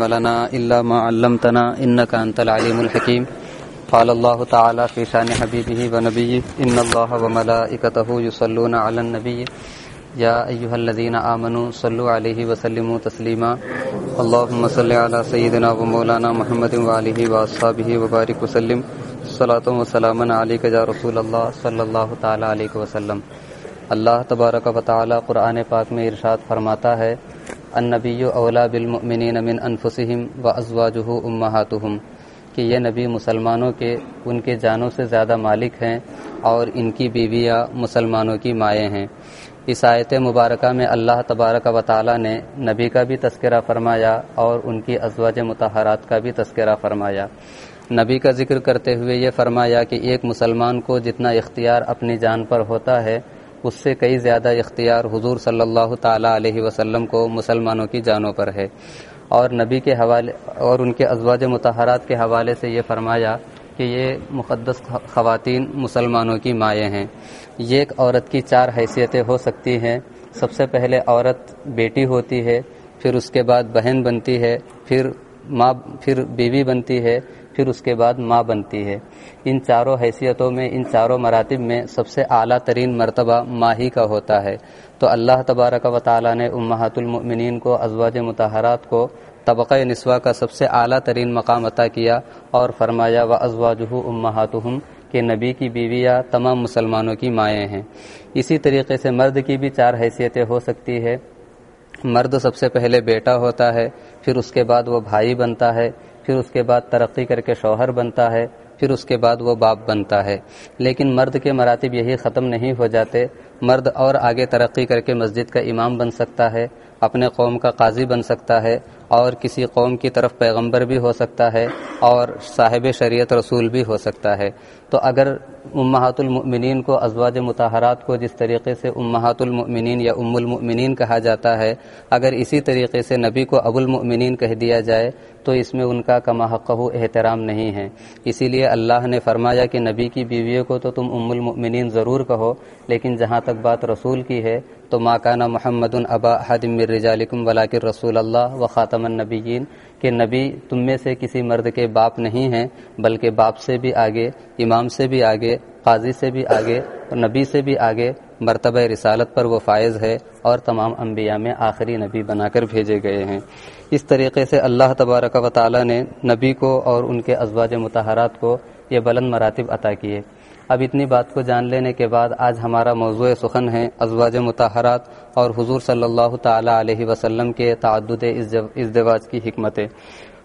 لنا إلا ما علمتنا إنك أنت العليم الحكيم. قال الله تعالى في شان حبيبه ونبيه، إن الله وملائكته يصلون على النبي. يا أيها الذين آمنوا صلوا عليه وسلموا تسليما. اللهم صل على سيدنا ومولانا محمد وآله وأصحابه وبارك وسلم. صلاة وسلاما عليك يا رسول الله صلى الله تعالى عليه وسلم. اللہ تبارک و تعالی قرآن پاک میں ارشاد فرماتا ہے النبی اولا بالمؤمنین من انفسہم و ازواجہ امہاتہم، کہ یہ نبی مسلمانوں کے، ان کے جانوں سے زیادہ مالک ہیں اور ان کی بیویاں مسلمانوں کی مائیں ہیں۔ اس آیت مبارکہ میں اللہ تبارک و تعالی نے نبی کا بھی تذکرہ فرمایا اور ان کی ازواج متحرات کا بھی تذکرہ فرمایا۔ نبی کا ذکر کرتے ہوئے یہ فرمایا کہ ایک مسلمان کو جتنا اختیار اپنی جان پر ہوتا ہے اس سے کئی زیادہ اختیار حضور صلی اللہ تعالیٰ علیہ وسلم کو مسلمانوں کی جانوں پر ہے۔ اور نبی کے حوالے اور ان کے ازواج متحرات کے حوالے سے یہ فرمایا کہ یہ مقدس خواتین مسلمانوں کی مائیں ہیں۔ یہ ایک عورت کی چار حیثیتیں ہو سکتی ہیں۔ سب سے پہلے عورت بیٹی ہوتی ہے، پھر اس کے بعد بہن بنتی ہے، پھر ماں پھر بیوی بنتی ہے پھر اس کے بعد ماں بنتی ہے۔ ان چاروں حیثیتوں میں، ان چاروں مراتب میں سب سے اعلیٰ ترین مرتبہ ماہی کا ہوتا ہے۔ تو اللہ تبارک و تعالیٰ نے امہات المؤمنین کو، ازواج متحرات کو طبقہ نسواں کا سب سے اعلیٰ ترین مقام عطا کیا اور فرمایا و ازواجہ امہاتہم کہ نبی کی بیویاں تمام مسلمانوں کی مائیں ہیں۔ اسی طریقے سے مرد کی بھی چار حیثیتیں ہو سکتی ہے۔ مرد سب سے پہلے بیٹا ہوتا ہے، پھر اس کے بعد وہ بھائی بنتا ہے۔ پھر اس کے بعد ترقی کر کے شوہر بنتا ہے، پھر اس کے بعد وہ باپ بنتا ہے۔ لیکن مرد کے مراتب یہی ختم نہیں ہو جاتے۔ مرد اور آگے ترقی کر کے مسجد کا امام بن سکتا ہے، اپنے قوم کا قاضی بن سکتا ہے اور کسی قوم کی طرف پیغمبر بھی ہو سکتا ہے اور صاحب شریعت رسول بھی ہو سکتا ہے۔ تو اگر امہات المؤمنین کو ازواج متحرات کو جس طریقے سے امہات المؤمنین یا ام المؤمنین کہا جاتا ہے، اگر اسی طریقے سے نبی کو ابو المؤمنین کہہ دیا جائے، تو اس میں ان کا کما حق احترام نہیں ہے۔ اسی لیے اللہ نے فرمایا کہ نبی کی بیویوں کو تو تم ام المؤمنین ضرور کہو، لیکن جہاں تک بات رسول کی ہے، تو ماکانہ محمد ابا حدم رجالکم ولاکر رسول اللہ و خاتم النبیین۔ کہ نبی تم میں سے کسی مرد کے باپ نہیں ہیں، بلکہ باپ سے بھی آگے، امام سے بھی آگے، قاضی سے بھی آگے اور نبی سے بھی آگے مرتبہ رسالت پر وہ فائز ہے اور تمام انبیاء میں آخری نبی بنا کر بھیجے گئے ہیں۔ اس طریقے سے اللہ تبارک و تعالی نے نبی کو اور ان کے ازواج متحرات کو یہ بلند مراتب عطا کیے۔ اب اتنی بات کو جان لینے کے بعد آج ہمارا موضوع سخن ہے ازواج متحرات اور حضور صلی اللہ تعالی علیہ وسلم کے تعدد ازدواج کی حکمتیں۔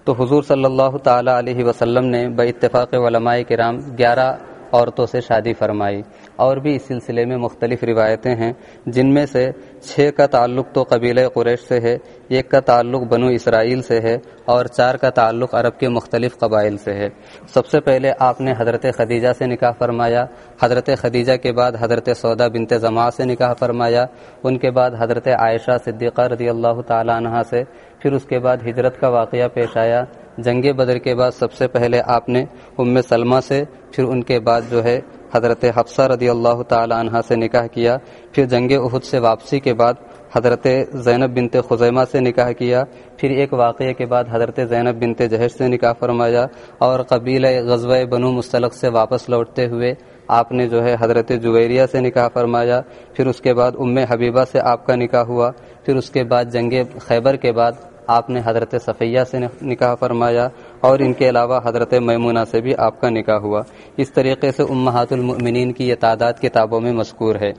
تو حضور صلی اللہ تعالی علیہ وسلم نے بے اتفاق علماء کرام گیارہ عورتوں سے شادی فرمائی۔ اور بھی اس سلسلے میں مختلف روایتیں ہیں، جن میں سے چھ کا تعلق تو قبیلہ قریش سے ہے، ایک کا تعلق بنو اسرائیل سے ہے، اور چار کا تعلق عرب کے مختلف قبائل سے ہے۔ سب سے پہلے آپ نے حضرت خدیجہ سے نکاح فرمایا، حضرت خدیجہ کے بعد حضرت سودا بنت زما سے نکاح فرمایا، ان کے بعد حضرت عائشہ صدیقہ رضی اللہ تعالیٰ عنہ سے، پھر اس کے بعد ہجرت کا واقعہ پیش آیا۔ جنگ بدر کے بعد سب سے پہلے آپ نے ام سلمہ سے، پھر ان کے بعد جو ہے حضرت حفصہ رضی اللہ تعالی عنہ سے نکاح کیا، پھر جنگ احد سے واپسی کے بعد حضرت زینب بنت خزیمہ سے نکاح کیا، پھر ایک واقعے کے بعد حضرت زینب بنت جہش سے نکاح فرمایا اور قبیلہ غزوہ بنو مستلق سے واپس لوٹتے ہوئے آپ نے جو ہے حضرت جویریہ سے نکاح فرمایا، پھر اس کے بعد ام حبیبہ سے آپ کا نکاح ہوا، پھر اس کے بعد جنگ خیبر کے بعد آپ نے حضرت صفیہ سے نکاح فرمایا اور ان کے علاوہ حضرت میمونہ سے بھی آپ کا نکاح ہوا۔ اس طریقے سے امہات المؤمنین کی یہ تعداد کتابوں میں مذکور ہے۔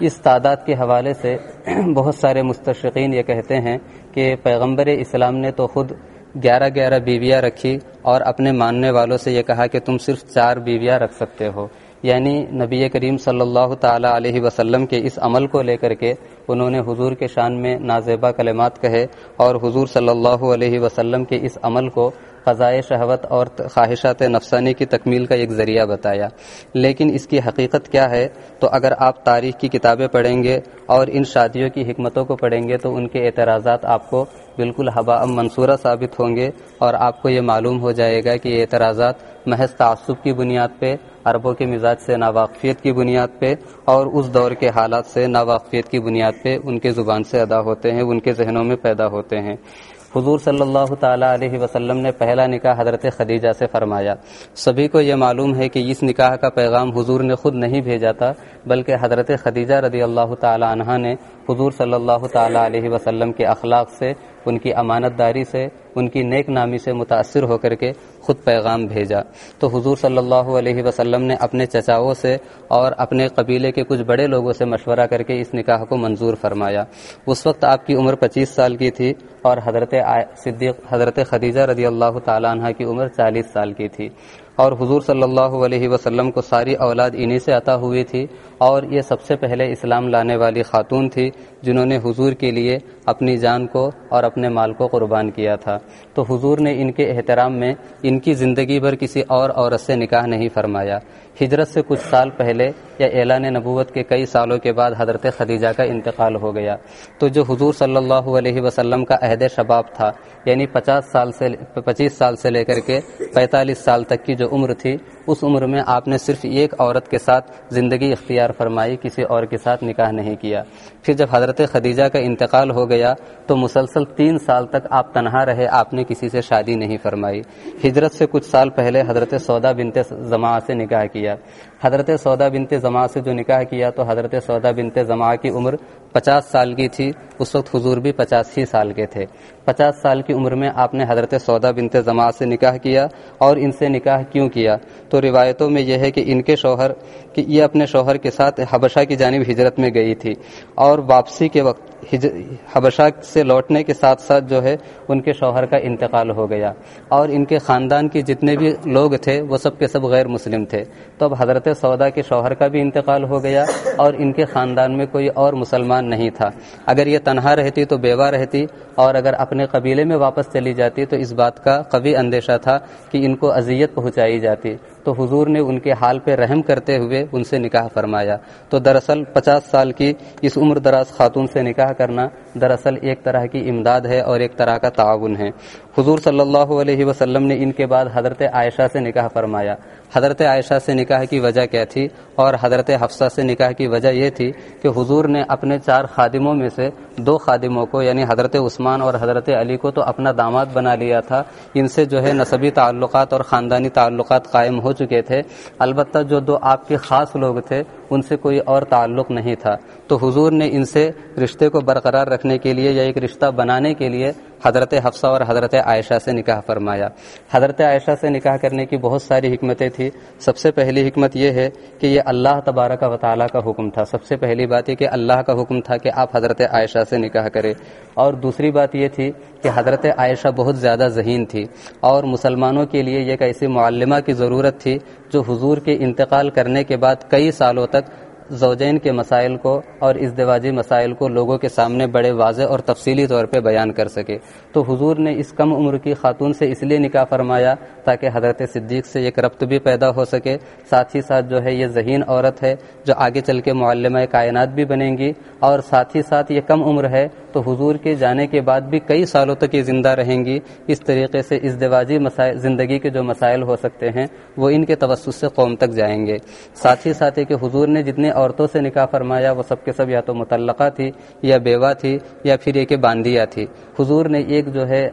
اس تعداد کے حوالے سے بہت سارے مستشقین یہ کہتے ہیں کہ پیغمبر اسلام نے تو خود گیارہ گیارہ بیویاں رکھی اور اپنے ماننے والوں سے یہ کہا کہ تم صرف چار بیویاں رکھ سکتے ہو۔ یعنی نبی کریم صلی اللہ تعالی علیہ وسلم کے اس عمل کو لے کر کے انہوں نے حضور کے شان میں نازیبا کلمات کہے اور حضور صلی اللہ علیہ وسلم کے اس عمل کو فضائے شہوت اور خواہشات نفسانی کی تکمیل کا ایک ذریعہ بتایا۔ لیکن اس کی حقیقت کیا ہے؟ تو اگر آپ تاریخ کی کتابیں پڑھیں گے اور ان شادیوں کی حکمتوں کو پڑھیں گے تو ان کے اعتراضات آپ کو بالکل ہوا منصورہ ثابت ہوں گے اور آپ کو یہ معلوم ہو جائے گا کہ یہ اعتراضات محض تعصب کی بنیاد پہ عربوں کے مزاج سے ناواقفیت کی بنیاد پہ اور اس دور کے حالات سے ناواقفیت کی بنیاد پہ ان کے زبان سے ادا ہوتے ہیں، ان کے ذہنوں میں پیدا ہوتے ہیں۔ حضور صلی اللہ تعالیٰ علیہ وسلم نے پہلا نکاح حضرت خدیجہ سے فرمایا۔ سبھی کو یہ معلوم ہے کہ اس نکاح کا پیغام حضور نے خود نہیں بھیجا تھا، بلکہ حضرت خدیجہ رضی اللہ تعالیٰ عنہ نے حضور صلی اللہ تعالیٰ علیہ وسلم کے اخلاق سے ان کی امانت داری سے، ان کی نیک نامی سے متاثر ہو کر کے خود پیغام بھیجا۔ تو حضور صلی اللہ علیہ وسلم نے اپنے چچاؤں سے اور اپنے قبیلے کے کچھ بڑے لوگوں سے مشورہ کر کے اس نکاح کو منظور فرمایا۔ اس وقت آپ کی عمر پچیس سال کی تھی اور حضرت صدیق حضرت خدیجہ رضی اللہ تعالیٰ عنہ کی عمر چالیس سال کی تھی۔ اور حضور صلی اللہ علیہ وسلم کو ساری اولاد انہی سے عطا ہوئی تھی اور یہ سب سے پہلے اسلام لانے والی خاتون تھی جنہوں نے حضور کے لیے اپنی جان کو اور اپنے مال کو قربان کیا تھا۔ تو حضور نے ان کے احترام میں ان کی زندگی بھر کسی اور عورت سے نکاح نہیں فرمایا۔ ہجرت سے کچھ سال پہلے یا اعلان نبوت کے کئی سالوں کے بعد حضرت خدیجہ کا انتقال ہو گیا۔ تو جو حضور صلی اللہ علیہ وسلم کا عہد شباب تھا یعنی پچاس سال سے پچیس سال سے لے کر کے پینتالیس سال تک کی جو عمر تھی، اس عمر میں آپ نے صرف ایک عورت کے ساتھ زندگی اختیار فرمائی، کسی اور کے ساتھ نکاح نہیں کیا۔ پھر جب حضرت خدیجہ کا انتقال ہو گیا، تو مسلسل تین سال تک آپ تنہا رہے، آپ نے کسی سے شادی نہیں فرمائی۔ ہجرت سے کچھ سال پہلے حضرت سودا بنت زماں سے نکاح کیا۔ حضرت سودا بنت زما سے جو نکاح کیا تو حضرت سودا بنت زما کی عمر پچاس سال کی تھی، اس وقت حضور بھی پچاس ہی سال کے تھے۔ پچاس سال کی عمر میں آپ نے حضرت سودا بنت زما سے نکاح کیا اور ان سے نکاح کیوں کیا؟ تو روایتوں میں یہ ہے کہ ان کے شوہر، کہ یہ اپنے شوہر کے ساتھ حبشہ کی جانب ہجرت میں گئی تھی اور واپسی کے وقت حبشہ سے لوٹنے کے ساتھ ساتھ جو ہے ان کے شوہر کا انتقال ہو گیا اور ان کے خاندان کے جتنے بھی لوگ تھے وہ سب کے سب غیر مسلم تھے۔ تو اب حضرت سودا کے شوہر کا بھی انتقال ہو گیا اور ان کے خاندان میں کوئی اور مسلمان نہیں تھا۔ اگر یہ تنہا رہتی تو بیوہ رہتی اور اگر اپنے قبیلے میں واپس چلی جاتی تو اس بات کا قوی اندیشہ تھا کہ ان کو اذیت پہنچائی جاتی۔ تو حضور نے ان کے حال پہ رحم کرتے ہوئے ان سے نکاح فرمایا۔ تو دراصل پچاس سال کی اس عمر دراز خاتون سے نکاح کرنا دراصل ایک طرح کی امداد ہے اور ایک طرح کا تعاون ہے۔ حضور صلی اللہ علیہ وسلم نے ان کے بعد حضرت عائشہ سے نکاح فرمایا۔ حضرت عائشہ سے نکاح کی وجہ کیا تھی اور حضرت حفصہ سے نکاح کی وجہ یہ تھی کہ حضور نے اپنے چار خادموں میں سے دو خادموں کو یعنی حضرت عثمان اور حضرت علی کو تو اپنا داماد بنا لیا تھا، ان سے جو ہے نصبی تعلقات اور خاندانی تعلقات قائم ہو چکے تھے۔ البتہ جو دو آپ کے خاص لوگ تھے، ان سے کوئی اور تعلق نہیں تھا۔ تو حضور نے ان سے رشتے کو برقرار رکھنے کے لیے یا ایک رشتہ بنانے کے لیے حضرت حفصہ اور حضرت عائشہ سے نکاح فرمایا۔ حضرت عائشہ سے نکاح کرنے کی بہت ساری حکمتیں تھیں۔ سب سے پہلی حکمت یہ ہے کہ یہ اللہ تبارک و تعالیٰ کا حکم تھا۔ سب سے پہلی بات یہ کہ اللہ کا حکم تھا کہ آپ حضرت عائشہ سے نکاح کرے اور دوسری بات یہ تھی کہ حضرت عائشہ بہت زیادہ ذہین تھی۔ اور مسلمانوں کے لیے ایک ایسی معلمہ کی ضرورت تھی جو حضور کے انتقال کرنے کے بعد کئی سالوں تک زوجین کے مسائل کو اور ازدواجی مسائل کو لوگوں کے سامنے بڑے واضح اور تفصیلی طور پہ بیان کر سکے۔ تو حضور نے اس کم عمر کی خاتون سے اس لیے نکاح فرمایا تاکہ حضرت صدیق سے ایک ربط بھی پیدا ہو سکے۔ ساتھ ہی ساتھ جو ہے یہ ذہین عورت ہے جو آگے چل کے معلمہ کائنات بھی بنیں گی اور ساتھ ہی ساتھ یہ کم عمر ہے تو حضور کے جانے کے بعد بھی کئی سالوں تک یہ زندہ رہیں گی۔ اس طریقے سے ازدواجی مسائل، زندگی کے جو مسائل ہو سکتے ہیں وہ ان کے توسط سے قوم تک جائیں گے۔ ساتھ ہی ساتھ کہ حضور نے جتنے عورتوں سے نکاح فرمایا، وہ سب کے سب یا تو متعلقہ تھی یا بیوہ تھی یا پھر یہ کہ باندیا تھی۔ حضور نے ایک جو ہے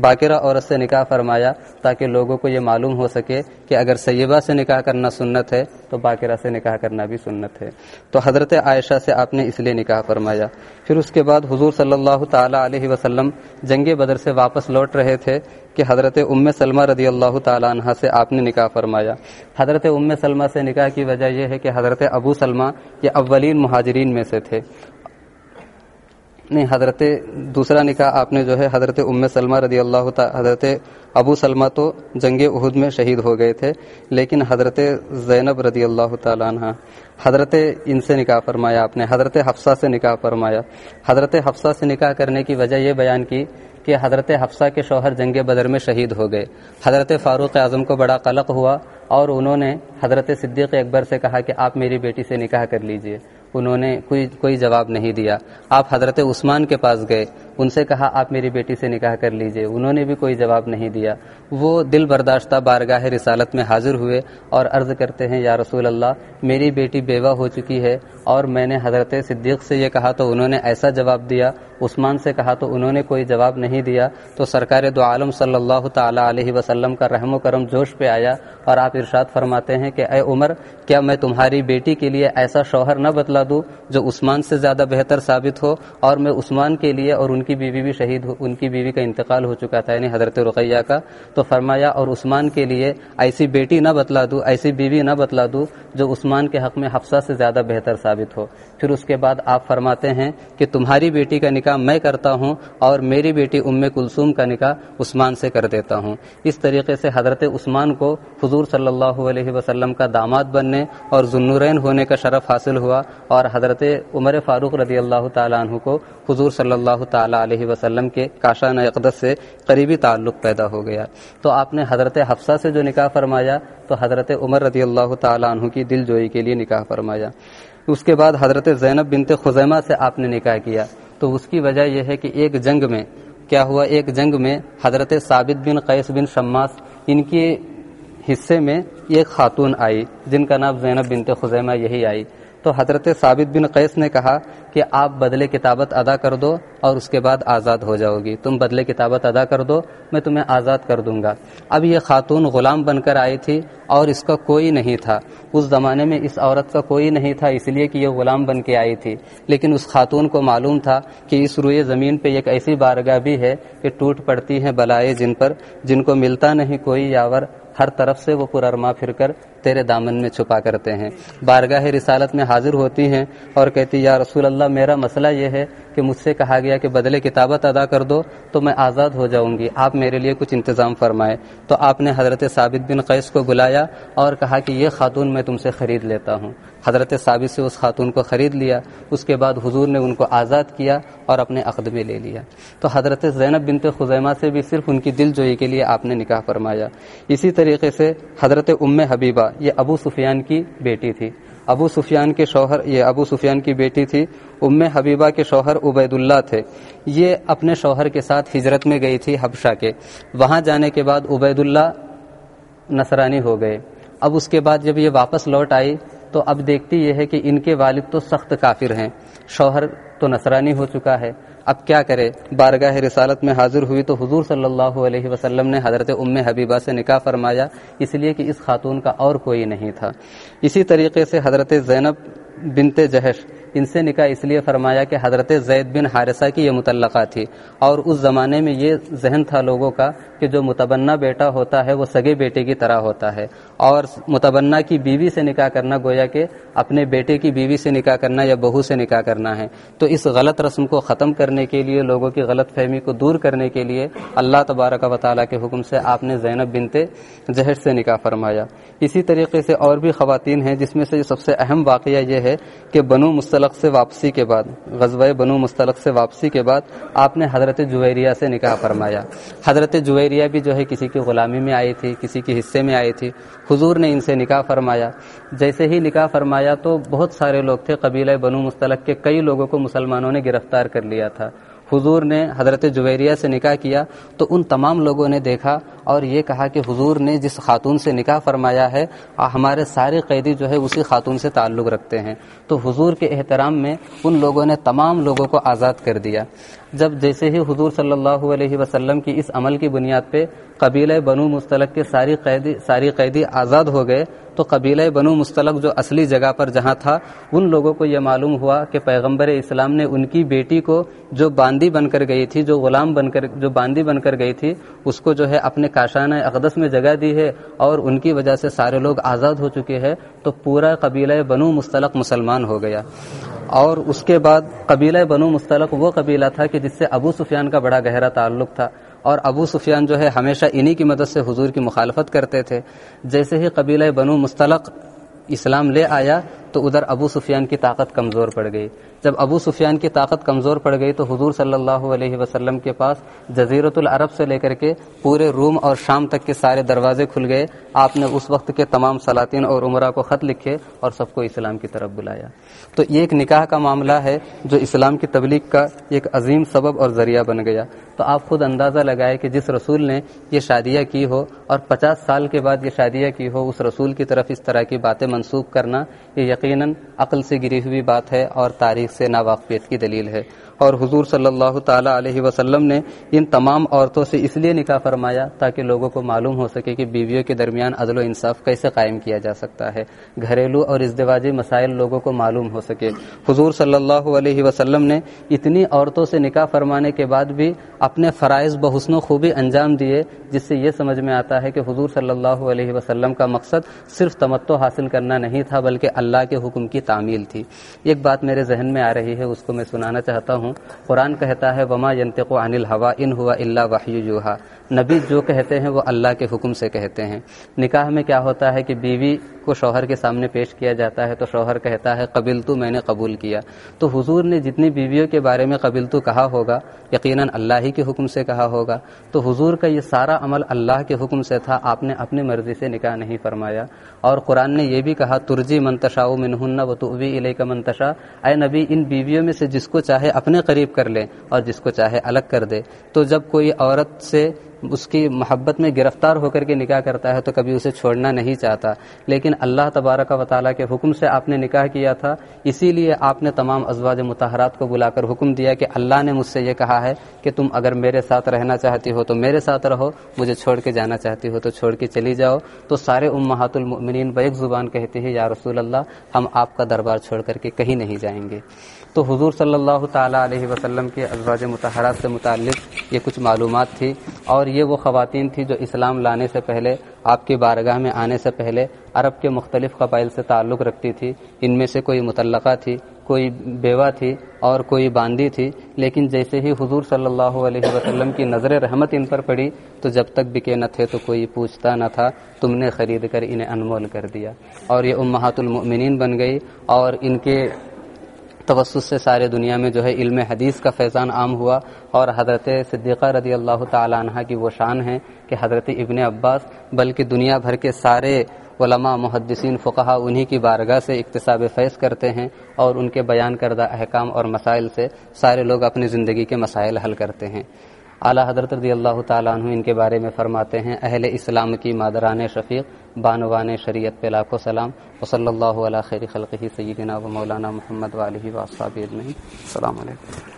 باقرہ عورت سے نکاح فرمایا تاکہ لوگوں کو یہ معلوم ہو سکے کہ اگر سیبہ سے نکاح کرنا سنت ہے تو باقرہ سے نکاح کرنا بھی سنت ہے۔ تو حضرت عائشہ سے آپ نے اس لیے نکاح فرمایا۔ پھر اس کے بعد حضور صلی اللہ تعالی علیہ وسلم جنگ بدر سے واپس لوٹ رہے تھے۔ کہ حضرت ام سلمہ رضی اللہ تعالیٰ عنہ سے آپ نے نکاح فرمایا۔ حضرت ام سلمہ سے نکاح کی وجہ یہ ہے کہ حضرت ابو سلمہ یہ اولین مہاجرین میں سے تھے۔ نہیں، حضرت دوسرا نکاح آپ نے جو ہے حضرت ام سلمہ رضی اللہ حضرت ابو سلمہ تو جنگ عہد میں شہید ہو گئے تھے، لیکن حضرت زینب رضی اللہ تعالیٰ عنہ، حضرت ان سے نکاح فرمایا آپ نے، حضرت حفصہ سے نکاح فرمایا۔ حضرت حفصہ سے نکاح کرنے کی وجہ یہ بیان کی کہ حضرت حفصہ کے شوہر جنگ بدر میں شہید ہو گئے۔ حضرت فاروق اعظم کو بڑا قلق ہوا اور انہوں نے حضرت صدیق اکبر سے کہا کہ آپ میری بیٹی سے نکاح کر لیجیے۔ انہوں نے کوئی کوئی جواب نہیں دیا۔ آپ حضرت عثمان کے پاس گئے۔ ان سے کہا، آپ میری بیٹی سے نکاح کر لیجیے۔ انہوں نے بھی کوئی جواب نہیں دیا۔ وہ دل برداشتہ بارگاہ رسالت میں حاضر ہوئے اور عرض کرتے ہیں، یا رسول اللہ، میری بیٹی بیوہ ہو چکی ہے اور میں نے حضرت صدیق سے یہ کہا تو انہوں نے ایسا جواب دیا۔ عثمان سے کہا تو انہوں نے کوئی جواب نہیں دیا۔ تو سرکار دو عالم صلی اللہ تعالیٰ علیہ وسلم کا رحم و کرم جوش پہ آیا اور آپ ارشاد فرماتے ہیں کہ، اے عمر، کیا میں تمہاری بیٹی کے لیے ایسا شوہر نہ بتلا دوں جو عثمان سے زیادہ بہتر ثابت ہو اور میں عثمان کے لیے اور ان کی بیوی بھی شہید ہو ان کی بیوی کا انتقال ہو چکا تھا یعنی حضرت رقیہ کا۔ تو فرمایا، اور عثمان کے لیے ایسی بیٹی نہ بتلا دوں ایسی بیوی نہ بتلا دوں جو عثمان کے حق میں حفصہ سے زیادہ بہتر ثابت ہو۔ پھر اس کے بعد آپ فرماتے ہیں کہ تمہاری بیٹی کا نکاح میں کرتا ہوں اور میری بیٹی ام کلثوم کا نکاح عثمان سے کر دیتا ہوں۔ اس طریقے سے حضرت عثمان کو حضور صلی اللہ علیہ وسلم کا داماد بننے اور ذنورین ہونے کا شرف حاصل ہوا اور حضرت عمر فاروق رضی اللہ تعالیٰ عنہ کو حضور صلی اللہ تعالیٰ تعالیٰ علیہ وسلم کے کاشان اقدس سے قریبی تعلق پیدا ہو گیا۔ تو آپ نے حضرت حفصہ سے جو نکاح فرمایا، تو حضرت عمر رضی اللہ تعالیٰ عنہ کی دل جوئی کے لیے نکاح فرمایا۔ اس کے بعد حضرت زینب بنت خزیمہ سے آپ نے نکاح کیا۔ تو اس کی وجہ یہ ہے کہ ایک جنگ میں، کیا ہوا؟ ایک جنگ میں حضرت ثابت بن قیس بن شماس، ان کے حصے میں ایک خاتون آئی، جن کا نام زینب بنت خزیمہ یہی آئی۔ تو حضرت ثابت بن قیس نے کہا کہ آپ بدلے کتابت ادا کر دو اور اس کے بعد آزاد ہو جاؤ گی۔ تم بدلے کتابت ادا کر دو، میں تمہیں آزاد کر دوں گا۔ اب یہ خاتون غلام بن کر آئی تھی اور اس کا کوئی نہیں تھا۔ اس زمانے میں اس عورت کا کوئی نہیں تھا، اس لیے کہ یہ غلام بن کے آئی تھی۔ لیکن اس خاتون کو معلوم تھا کہ اس روئے زمین پہ ایک ایسی بارگاہ بھی ہے کہ ٹوٹ پڑتی ہیں بلائے جن پر، جن کو ملتا نہیں کوئی یاور، ہر طرف سے وہ پرارما پھر کر تیرے دامن میں چھپا کرتے ہیں۔ بارگاہ رسالت میں حاضر ہوتی ہیں اور کہتی، یا رسول اللہ، میرا مسئلہ یہ ہے کہ مجھ سے کہا گیا کہ بدلے کتابت ادا کر دو تو میں آزاد ہو جاؤں گی۔ آپ میرے لیے کچھ انتظام فرمائے تو آپ نے حضرت ثابت بن قیس کو بلایا اور کہا کہ یہ خاتون میں تم سے خرید لیتا ہوں۔ حضرت ثابت سے اس خاتون کو خرید لیا۔ اس کے بعد حضور نے ان کو آزاد کیا اور اپنے عقد میں لے لیا۔ تو حضرت زینب بنت خزیمہ سے بھی صرف ان کی دل جوئی کے لیے آپ نے نکاح فرمایا۔ اسی طریقے سے حضرت ام حبیبہ یہ ابو سفیان کی بیٹی تھی۔ ابو سفیان کے شوہر، یہ ابو سفیان کی بیٹی تھی۔ ام حبیبہ کے شوہر عبید اللہ تھے۔ یہ اپنے شوہر کے ساتھ ہجرت میں گئی تھی حبشہ کے۔ وہاں جانے کے بعد عبید اللہ نصرانی ہو گئے۔ اب اس کے بعد جب یہ واپس لوٹ آئی تو اب دیکھتی یہ ہے کہ ان کے والد تو سخت کافر ہیں۔ شوہر تو نصرانی ہو چکا ہے۔ اب کیا کرے؟ بارگاہ رسالت میں حاضر ہوئی تو حضور صلی اللہ علیہ وسلم نے حضرت ام حبیبہ سے نکاح فرمایا، اس لیے کہ اس خاتون کا اور کوئی نہیں تھا۔ اسی طریقے سے حضرت زینب بنت جہش ان سے نکاح اس لیے فرمایا کہ حضرت زید بن حارثہ کی یہ متعلقہ تھی اور اس زمانے میں یہ ذہن تھا لوگوں کا کہ جو متبنہ بیٹا ہوتا ہے وہ سگے بیٹے کی طرح ہوتا ہے اور متبنہ کی بیوی سے نکاح کرنا گویا کہ اپنے بیٹے کی بیوی سے نکاح کرنا یا بہو سے نکاح کرنا ہے۔ تو اس غلط رسم کو ختم کرنے کے لیے، لوگوں کی غلط فہمی کو دور کرنے کے لیے اللہ تبارک و تعالیٰ کے حکم سے آپ نے زینب بنتے جہر سے نکاح فرمایا۔ اسی طریقے سے اور بھی خواتین ہیں جس میں سے سب سے اہم واقعہ یہ ہے کہ بنو مستلق سے واپسی کے بعد، غزوہ بنو مستلق سے واپسی کے بعد آپ نے حضرت جویریہ سے نکاح فرمایا۔ حضرت جویریہ بھی جو ہے کسی کی غلامی میں آئی تھی، کسی کے حصے میں آئی تھی۔ حضور نے ان سے نکاح فرمایا۔ جیسے ہی نکاح فرمایا تو بہت سارے لوگ تھے، قبیلہ بنو مستلق کے کئی لوگوں کو مسلمانوں نے گرفتار کر لیا تھا۔ حضور نے حضرت جویریہ سے نکاح کیا تو ان تمام لوگوں نے دیکھا اور یہ کہا کہ حضور نے جس خاتون سے نکاح فرمایا ہے ہمارے سارے قیدی جو ہے اسی خاتون سے تعلق رکھتے ہیں۔ تو حضور کے احترام میں ان لوگوں نے تمام لوگوں کو آزاد کر دیا۔ جب جیسے ہی حضور صلی اللہ علیہ وسلم کی اس عمل کی بنیاد پہ قبیلہ بنو مستلق کے ساری قیدی ساری قیدی آزاد ہو گئے تو قبیلہ بنو مستلق جو اصلی جگہ پر جہاں تھا، ان لوگوں کو یہ معلوم ہوا کہ پیغمبر اسلام نے ان کی بیٹی کو جو باندی بن کر گئی تھی، جو غلام بن کر، جو باندی بن کر گئی تھی، اس کو جو ہے اپنے کاشانہ اقدس میں جگہ دی ہے اور ان کی وجہ سے سارے لوگ آزاد ہو چکے ہیں، تو پورا قبیلہ بنو مستلق مسلمان ہو گیا۔ اور اس کے بعد قبیلہ بنو مستلق وہ قبیلہ تھا کہ جس سے ابو سفیان کا بڑا گہرا تعلق تھا۔ اور ابو سفیان جو ہے ہمیشہ انہی کی مدد سے حضور کی مخالفت کرتے تھے۔ جیسے ہی قبیلہ بنو مستلق اسلام لے آیا تو ادھر ابو سفیان کی طاقت کمزور پڑ گئی۔ جب ابو سفیان کی طاقت کمزور پڑ گئی تو حضور صلی اللہ علیہ وسلم کے پاس جزیرت العرب سے لے کر کے پورے روم اور شام تک کے سارے دروازے کھل گئے۔ آپ نے اس وقت کے تمام سلاطین اور عمرہ کو خط لکھے اور سب کو اسلام کی طرف بلایا۔ تو یہ ایک نکاح کا معاملہ ہے جو اسلام کی تبلیغ کا ایک عظیم سبب اور ذریعہ بن گیا۔ تو آپ خود اندازہ لگائے کہ جس رسول نے یہ شادیاں کی ہو اور پچاس سال کے بعد یہ شادیاں کی ہو، اس رسول کی طرف اس طرح کی باتیں منسوخ کرنا یہ یقیناً عقل سے گری ہوئی بات ہے اور تاریخ سے ناواقفیت کی دلیل ہے۔ اور حضور صلی اللہ تعالی علیہ وسلم نے ان تمام عورتوں سے اس لیے نکاح فرمایا تاکہ لوگوں کو معلوم ہو سکے کہ بیویوں کے درمیان عدل و انصاف کیسے قائم کیا جا سکتا ہے، گھریلو اور ازدواجی مسائل لوگوں کو معلوم ہو سکے۔ حضور صلی اللہ علیہ وسلم نے اتنی عورتوں سے نکاح فرمانے کے بعد بھی اپنے فرائض بحسن و خوبی انجام دیے، جس سے یہ سمجھ میں آتا ہے کہ حضور صلی اللہ علیہ وسلم کا مقصد صرف تمتو حاصل کرنا نہیں تھا، بلکہ اللہ کے حکم کی تعمیل تھی۔ ایک بات میرے ذہن میں آ رہی ہے، اس کو میں سنانا چاہتا ہوں۔ قرآن کہتا ہے وما ینتق عن الحوا ان ہوا اللہ وحی جوہا نبی جو کہتے ہیں وہ اللہ کے حکم سے کہتے ہیں۔ نکاح میں کیا ہوتا ہے کہ بیوی کو شوہر کے سامنے پیش کیا جاتا ہے تو شوہر کہتا ہے قبل تو میں نے قبول کیا۔ تو حضور نے جتنی بیویوں کے بارے میں قبل تو کہا ہوگا، یقیناً اللہ ہی کے حکم سے کہا ہوگا۔ تو حضور کا یہ سارا عمل اللہ کے حکم سے تھا، آپ نے اپنی مرضی سے نکاح نہیں فرمایا۔ اور قرآن نے یہ بھی کہا، ترجی منتشا منہن و تو علیہ کا منتشا اے نبی، ان بیویوں میں سے جس کو چاہے اپنے قریب کر لیں اور جس کو چاہے الگ کر دے۔ تو جب کوئی عورت سے اس کی محبت میں گرفتار ہو کر کے نکاح کرتا ہے تو کبھی اسے چھوڑنا نہیں چاہتا۔ لیکن اللہ تبارک و تعالیٰ کے حکم سے آپ نے نکاح کیا تھا، اسی لیے آپ نے تمام ازواج متحرات کو بلا کر حکم دیا کہ اللہ نے مجھ سے یہ کہا ہے کہ تم اگر میرے ساتھ رہنا چاہتی ہو تو میرے ساتھ رہو، مجھے چھوڑ کے جانا چاہتی ہو تو چھوڑ کے چلی جاؤ۔ تو سارے امہات المؤمنین بیک زبان کہتے ہیں، یا رسول اللہ، ہم آپ کا دربار چھوڑ کر کے کہیں نہیں جائیں گے۔ تو حضور صلی اللہ تعالیٰ علیہ وسلم کے ازواج متحرات سے متعلق یہ کچھ معلومات تھی۔ اور یہ وہ خواتین تھی جو اسلام لانے سے پہلے، آپ کی بارگاہ میں آنے سے پہلے عرب کے مختلف قبائل سے تعلق رکھتی تھی۔ ان میں سے کوئی متعلقہ تھی، کوئی بیوہ تھی اور کوئی باندی تھی۔ لیکن جیسے ہی حضور صلی اللہ علیہ وسلم کی نظر رحمت ان پر پڑی، تو جب تک بکے نہ تھے تو کوئی پوچھتا نہ تھا، تم نے خرید کر انہیں انمول کر دیا۔ اور یہ امہات المؤمنین بن گئی اور ان کے توسط سے سارے دنیا میں جو ہے علم حدیث کا فیضان عام ہوا اور حضرت صدیقہ رضی اللہ تعالی عنہ کی وہ شان ہے کہ حضرت ابن عباس بلکہ دنیا بھر کے سارے علماء، محدثین فقہ انہی کی بارگاہ سے اقتصاب فیض کرتے ہیں اور ان کے بیان کردہ احکام اور مسائل سے سارے لوگ اپنی زندگی کے مسائل حل کرتے ہیں۔ اعلیٰ حضرت رضی اللہ تعالیٰ عنہ ان کے بارے میں فرماتے ہیں، اہل اسلام کی مادران شفیق بانوان شریعت پہ لاکھ و سلام و صلی اللہ علیہ خیر خلقی سیدنا و مولانا محمد والی و صابر السلام علیکم۔